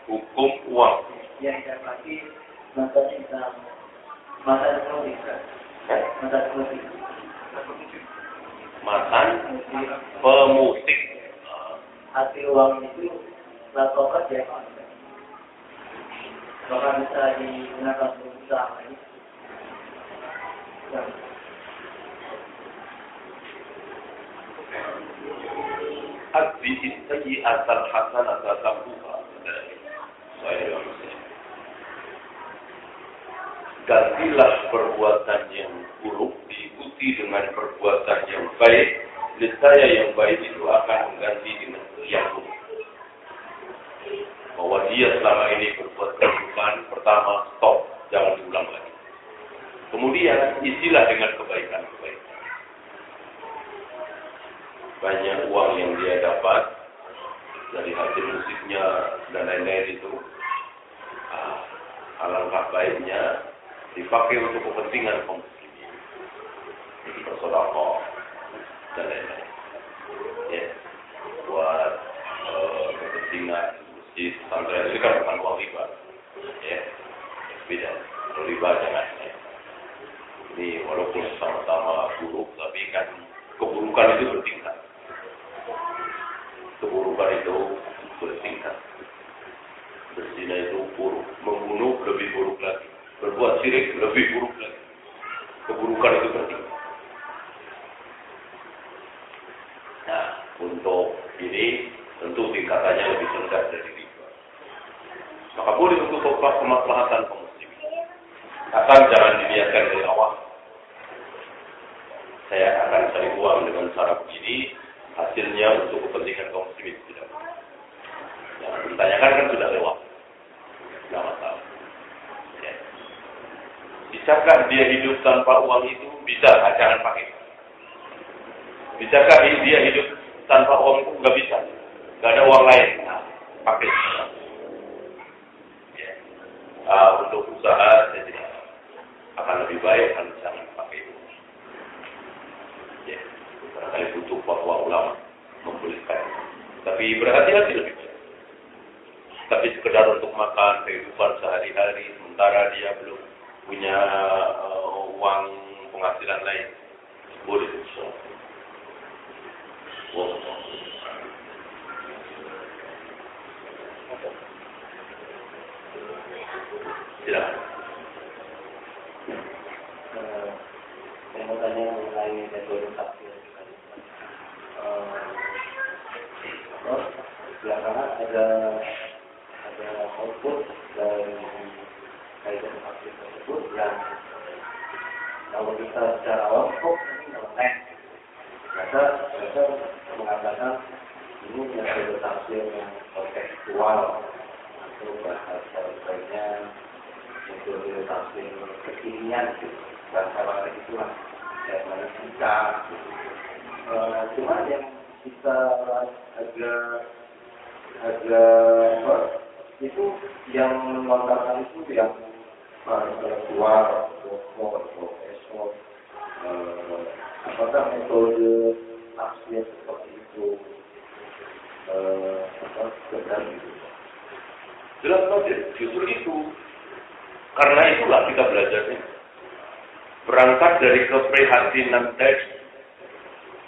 Hukum uang. Yang dapati masa tentang masa ekonomi. Masa ekonomi. Matan pemusik. Hasil uang itu lakukan ya. Maka bisa digunakan untuk usaha Abdi sayyi'at al-hasanata tambuha. Saya Gantilah perbuatan yang buruk diikuti dengan perbuatan yang baik. Niscaya yang baik itu akan mengganti dengan yang buruk. Bahwa dia selama ini berbuat keburukan, pertama stop, jangan diulang lagi. Kemudian isilah dengan kebaikan-kebaikan banyak uang yang dia dapat dari hasil musiknya dan lain-lain itu. Ah, alangkah baiknya dipakai untuk kepentingan kaum muslimin bersedekah dan lain-lain. Ya buat uh, kepentingan masjid pesantren. Ini kan bukan uang riba. Ya beda. Riba jangan ya. ini walaupun sama-sama buruk tapi kan keburukan itu bertingkat keburukan itu bertingkat. Berzina itu buruk, membunuh lebih buruk lagi, berbuat syirik lebih buruk lagi. Keburukan itu bertingkat. Nah, untuk ini tentu tingkatannya lebih rendah dari riba. Maka boleh untuk tobat kemaslahatan kaum. Asal jangan dibiarkan dari awal. Saya akan cari uang dengan cara begini, hasilnya untuk kepentingan kaum muslimin tidak. Yang ditanyakan kan sudah lewat. Tidak masalah. Ya. Bisakah dia hidup tanpa uang itu? Bisa, jangan pakai. Bisakah dia hidup tanpa uang itu? Nggak bisa. Nggak ada uang lain. Nah, pakai. Ya. Uh, untuk usaha saya tidak akan lebih baik kalau jangan pakai itu. Ya. Barangkali butuh fatwa ulama membolehkan. Tapi berhati-hati lebih baik. Tapi sekedar untuk makan kehidupan sehari-hari, sementara dia belum punya uh, uang penghasilan lain, boleh so. Wow. Silakan. saya mau tanya mengenai metode belakangan ada ada output dari kaitan tafsir tersebut yang kalau kita secara awam kok ini nyeleneh. Mereka mereka mengatakan ini metode tafsir yang kontekstual atau bahasa lainnya metode tafsir kekinian bahasa bahasa itulah kayak mana kita uh, cuma yang kita agak agak apa itu yang melontarkan itu yang para intelektual dokter profesor uh, apakah metode tafsir seperti itu uh, apa benar gitu Jelas saja, justru itu. Karena itulah kita belajarnya. Berangkat dari keprihatinan tadi.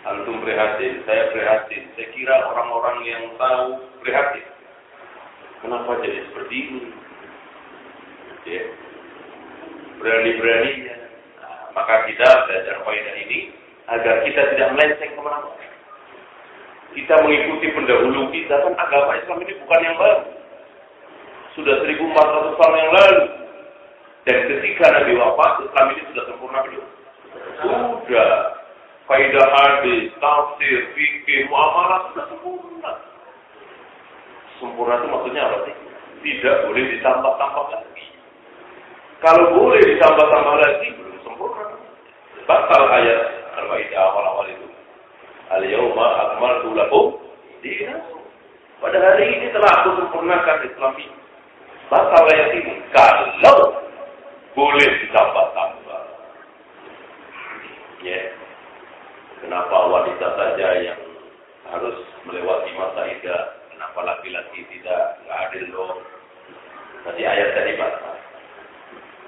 Antum prihatin, saya prihatin. Saya kira orang-orang yang tahu prihatin. Kenapa jadi seperti ini? Ya. Berani-beraninya. Nah, maka kita belajar faedah ini agar kita tidak melenceng ke mana-mana. Kita mengikuti pendahulu kita kan agama Islam ini bukan yang baru. Sudah 1400 tahun yang lalu. Dan ketika Nabi wafat, Islam ini sudah sempurna belum? Sudah. Kaidah hadis, tafsir, fikih, muamalah sudah sempurna. Sempurna itu maksudnya apa sih? Tidak boleh ditambah-tambah lagi. Kalau boleh ditambah-tambah lagi, belum sempurna. Batal ayat Al-Maidah awal-awal itu. Al-Yawma akmaltu lakum dinakum. Pada hari ini telah aku sempurnakan Islam ini. Batal ayat ini. Kalau boleh ditambah-tambah. Ya. Kenapa wanita saja yang harus melewati masa idah? Kenapa laki-laki tidak? Nggak adil dong. Tadi ayat tadi Pak.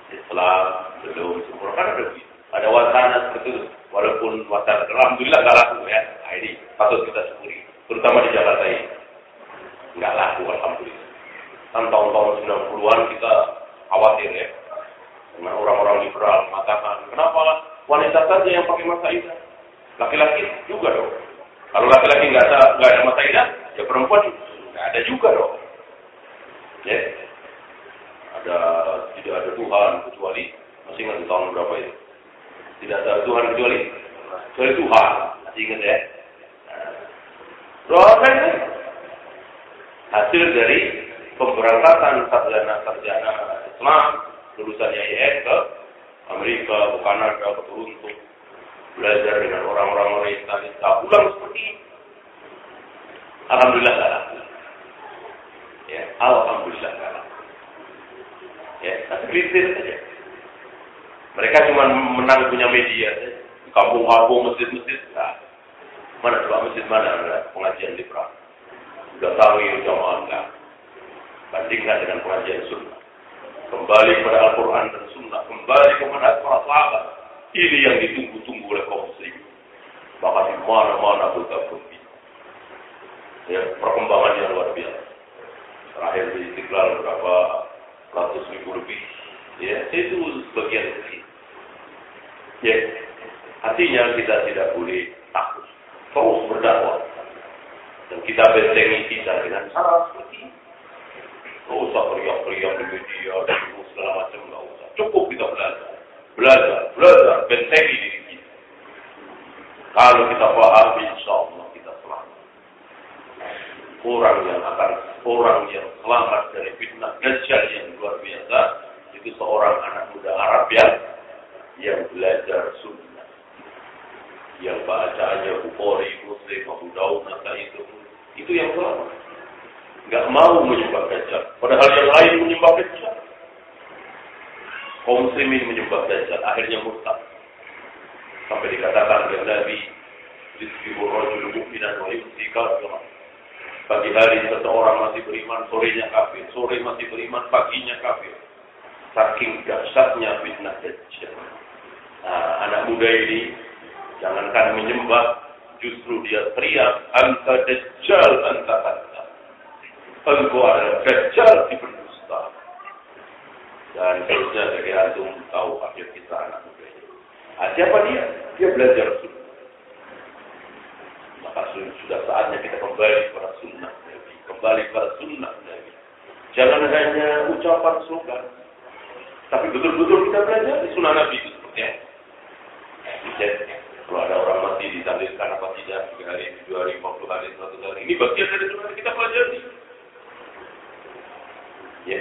Islam belum sempurna. Kan ada. Ada wacana seperti itu. Walaupun wacana, Alhamdulillah nggak laku ya. Nah ini patut kita syukuri. Terutama di Jakarta ini. Nggak laku, Alhamdulillah. Kan tahun-tahun 90-an kita khawatir ya. Karena orang-orang liberal mengatakan, kenapa wanita saja yang pakai masa idah? Laki-laki juga dong. Kalau laki-laki nggak ada nggak ada masa idah, ya perempuan nggak ada juga dong. Ya, ada tidak ada Tuhan kecuali masih ingat tahun berapa itu? Tidak ada Tuhan kecuali kecuali Tuhan. Masih ingat ya? Nah, ini hasil dari pemberangkatan sarjana-sarjana Islam lulusan IAIN ke Amerika, ke Kanada, ke Toronto belajar dengan orang-orang orientalis pulang seperti ini. Alhamdulillah laku. Ya, Alhamdulillah laku. Ya, tapi gelintir saja. Mereka cuma menang punya media Di kampung-kampung, masjid-masjid. Nah, mana coba masjid mana ada pengajian liberal? Sudah tahu ini jamaah enggak. Bandingkan dengan pengajian sunnah. Kembali kepada Al-Quran dan sunnah. Kembali kepada para sahabat. Ini yang ditunggu-tunggu oleh kaum muslim. Bahkan di mana-mana bergabung. Ya, perkembangan yang luar biasa. Terakhir di Istiqlal berapa ratus ribu lebih. Ya, itu sebagian kecil. Ya, artinya kita tidak boleh takut. Terus berdakwah. Dan kita bentengi kita dengan cara seperti ini. Tidak usah teriak-teriak di media dan segala macam. Tidak usah. Cukup kita belajar. Belajar, belajar, bentengi diri kita. Kalau kita paham, insya Allah kita selamat. Orang yang akan, orang yang selamat dari fitnah dajjal yang luar biasa, itu seorang anak muda Arab yang yang belajar sunnah. Yang bacaannya Bukhari, Muslim, Abu Daud, Nasai itu, itu yang selamat. Nggak mau menyembah dajjal. Padahal yang lain menyembah dajjal kaum muslimin menyembah Dajjal, akhirnya murtad. Sampai dikatakan oleh Nabi, Rizkibu rojul mu'minan wa yumsi kafiran. Pagi hari seseorang masih beriman, sorenya kafir. Sore masih beriman, paginya kafir. Saking dahsyatnya fitnah Dajjal. Nah, anak muda ini, jangankan menyembah, justru dia teriak, Anta Dajjal, Anta Anta. Engkau adalah Dajjal di pendusta dan seterusnya dari antum tahu akhir kita anak muda. Nah, siapa dia? Dia belajar sunnah. Maka sudah saatnya kita kembali kepada sunnah. Kembali kepada sunnah. Jangan hanya ucapan slogan. Tapi betul-betul kita belajar di sunnah Nabi itu seperti apa. Dicek. Kalau ada orang mati ditalilkan apa tidak, tiga hari, tujuh hari, empat puluh hari, satu hari. Ini bagian dari sunnah kita pelajari. Ya.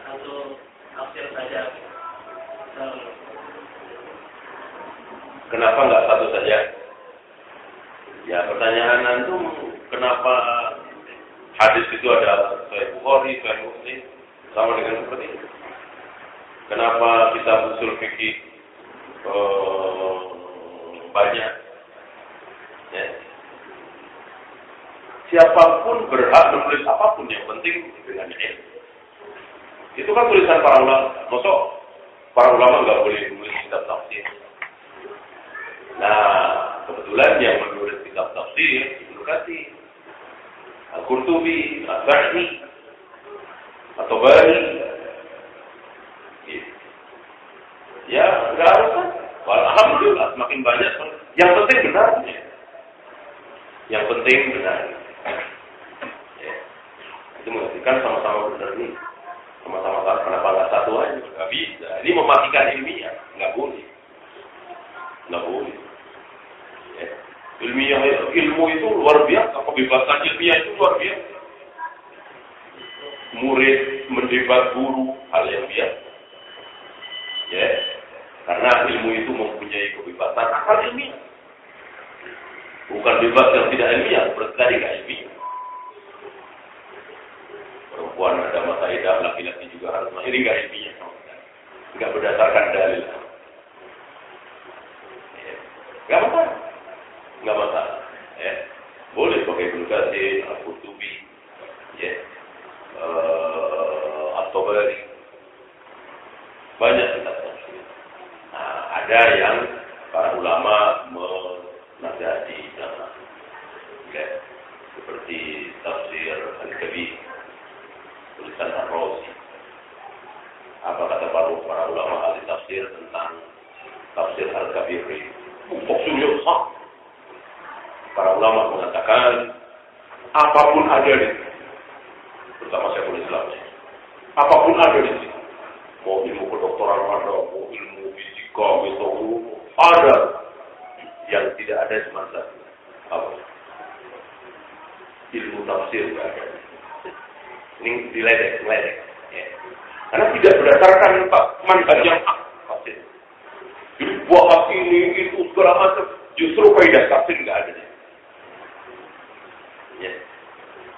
Kenapa nggak satu saja? Ya pertanyaan antum kenapa hadis itu ada Sahih Bukhari, Sahih Muslim sama dengan seperti ini? Kenapa kita usul fikih uh, banyak? Ya. Siapa pun berhak menulis apa pun yang penting dengan ilmu. Itu kan tulisan para ulama. Masuk para ulama nggak boleh menulis kitab tafsir. Nah, kebetulan yang menulis kitab tafsir Ibnu Katsir, Al-Qurtubi, Al-Bahri, atau Bari. Gitu. Ya, nggak harus kan. Alhamdulillah semakin banyak. Yang penting benar. Yang penting benar. Ya. Itu mengertikan sama-sama benar nih. Sama-sama tahu kenapa nggak satu aja? Nggak bisa. Ini mematikan ilmiah. Nggak boleh. Nggak boleh. Ilmiah, ilmu itu luar biasa. Kebebasan ilmiah itu luar biasa. Murid mendebat guru hal yang biasa. Ya. Karena ilmu itu mempunyai kebebasan akal ilmiah. Bukan bebas yang tidak ilmiah, berarti nggak ilmiah. Perempuan ada masa idah, laki-laki juga harus ini nggak ilmiah. Nggak berdasarkan dalil. Ya. Nggak masalah. Nggak masalah. Ya. Boleh pakai bulgasi, al-kutubi, ya. Uh, atau bari. Banyak kita Nah, ada yang para ulama menasihati jangan ya, seperti tafsir Al-Kabir tulisan Ar-Razi apa kata para, para ulama ahli tafsir tentang tafsir Al-Kabir tafsirnya sah para ulama mengatakan apa pun ada di terutama saya boleh Islam apa pun ada di sini mau ilmu kedokteran ada mau ilmu fisika metode ada yang tidak ada cuma satu apa? Ilmu tafsir tidak ada. Ini diledek diledek. Ya. karena tidak berdasarkan manhaj yang tafsir. Jadi buah ini itu segala macam. Justru kaidah tafsir nggak ada ya.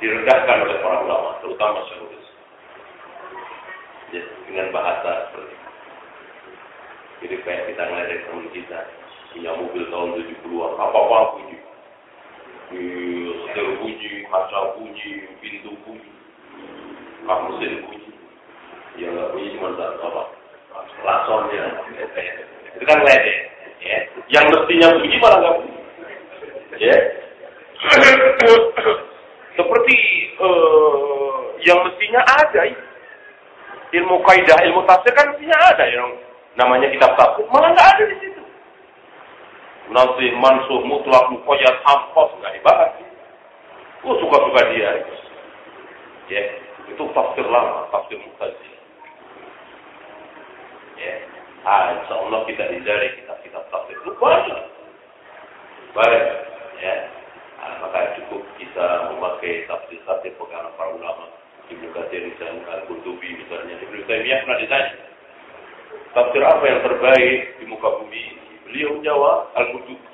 Direndahkan oleh para ulama terutama syarul ya, dengan bahasa seperti itu jadi kayak kita ngeledek teman kita punya mobil tahun 70-an, apa-apa bunyi. Setir bunyi, kaca bunyi, pintu bunyi, kap mesin bunyi. Ya nggak bunyi cuma satu apa? Lasonnya. Itu kan ledek. Ya. Yang mestinya bunyi malah nggak bunyi. Ya. Seperti uh, yang mestinya ada. Ilmu kaidah, ilmu tafsir kan mestinya ada yang namanya kitab tafsir malah nggak ada di situ. Nanti mansuh mutlak mukoyat hampos nggak dibahas. Oh suka-suka dia. Ya, itu tafsir lama, tafsir mutazi. Ya, ah, insya Allah kita dijari kitab-kitab tafsir itu banyak. Baik, ya. Maka kita memakai tafsir-tafsir pegangan para ulama. Ibnu Katsir misalnya, Al-Qurtubi misalnya, Ibnu Taimiyah pernah ditanya, tafsir apa yang terbaik di muka bumi? Beliau menjawab Al-Qurtubi.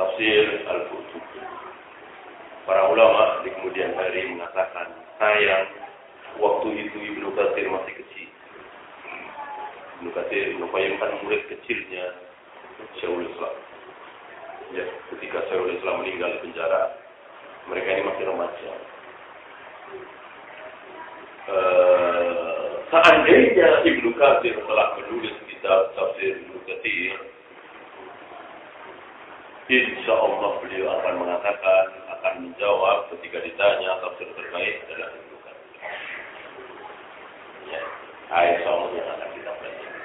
Tafsir Al-Qurtubi. Para ulama di kemudian hari mengatakan, sayang waktu itu Ibnu Katsir masih kecil. Ibnu Katsir, Ibnu Qayyim kan murid kecilnya Syaul Islam. Ya, ketika Syekhul Islam meninggal di penjara, mereka ini masih remaja. Uh, seandainya Ibnu Katsir telah menulis kitab tafsir Ibnu Katsir, insya Allah beliau akan mengatakan, akan menjawab ketika ditanya tafsir terbaik adalah Ibnu Katsir. Ya, insya Allah yang akan kita pelajari.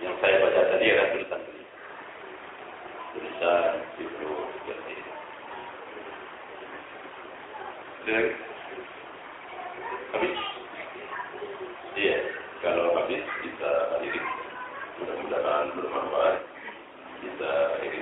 Yang saya baca tadi adalah tulisan beliau. Tulisan Ibnu Katsir. Dan habis? Iya, kalau habis kita akhiri. Mudah-mudahan bermanfaat. Kita akhiri